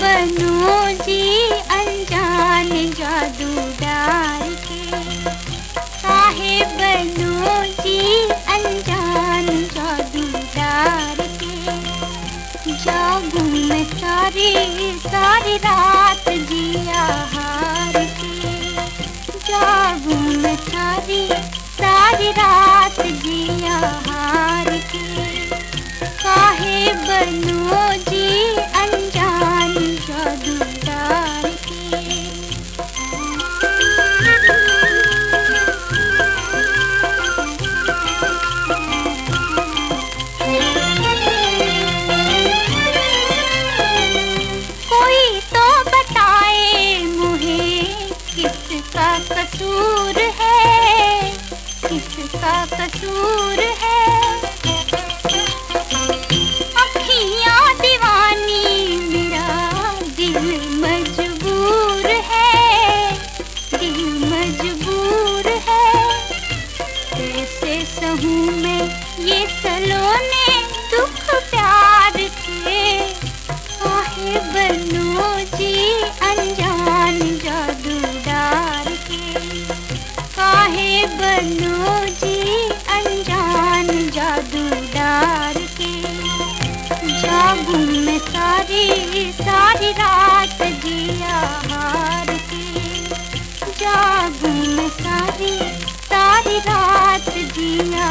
बनो जी अनजान जादू डाल के जी अनजान जादू जागू मैं सारी सारी रात जिया हार के। जागू मैं सारी सारी रात जिया हार के। काहे बनो किसका कसूर है। अखियाँ दीवानी, मेरा दिल मजबूर है। दिल मजबूर है। कैसे सहूँ मैं ये सलोने मैं सारी सारी रात जिया हार जागू मैं सारी सारी रात जिया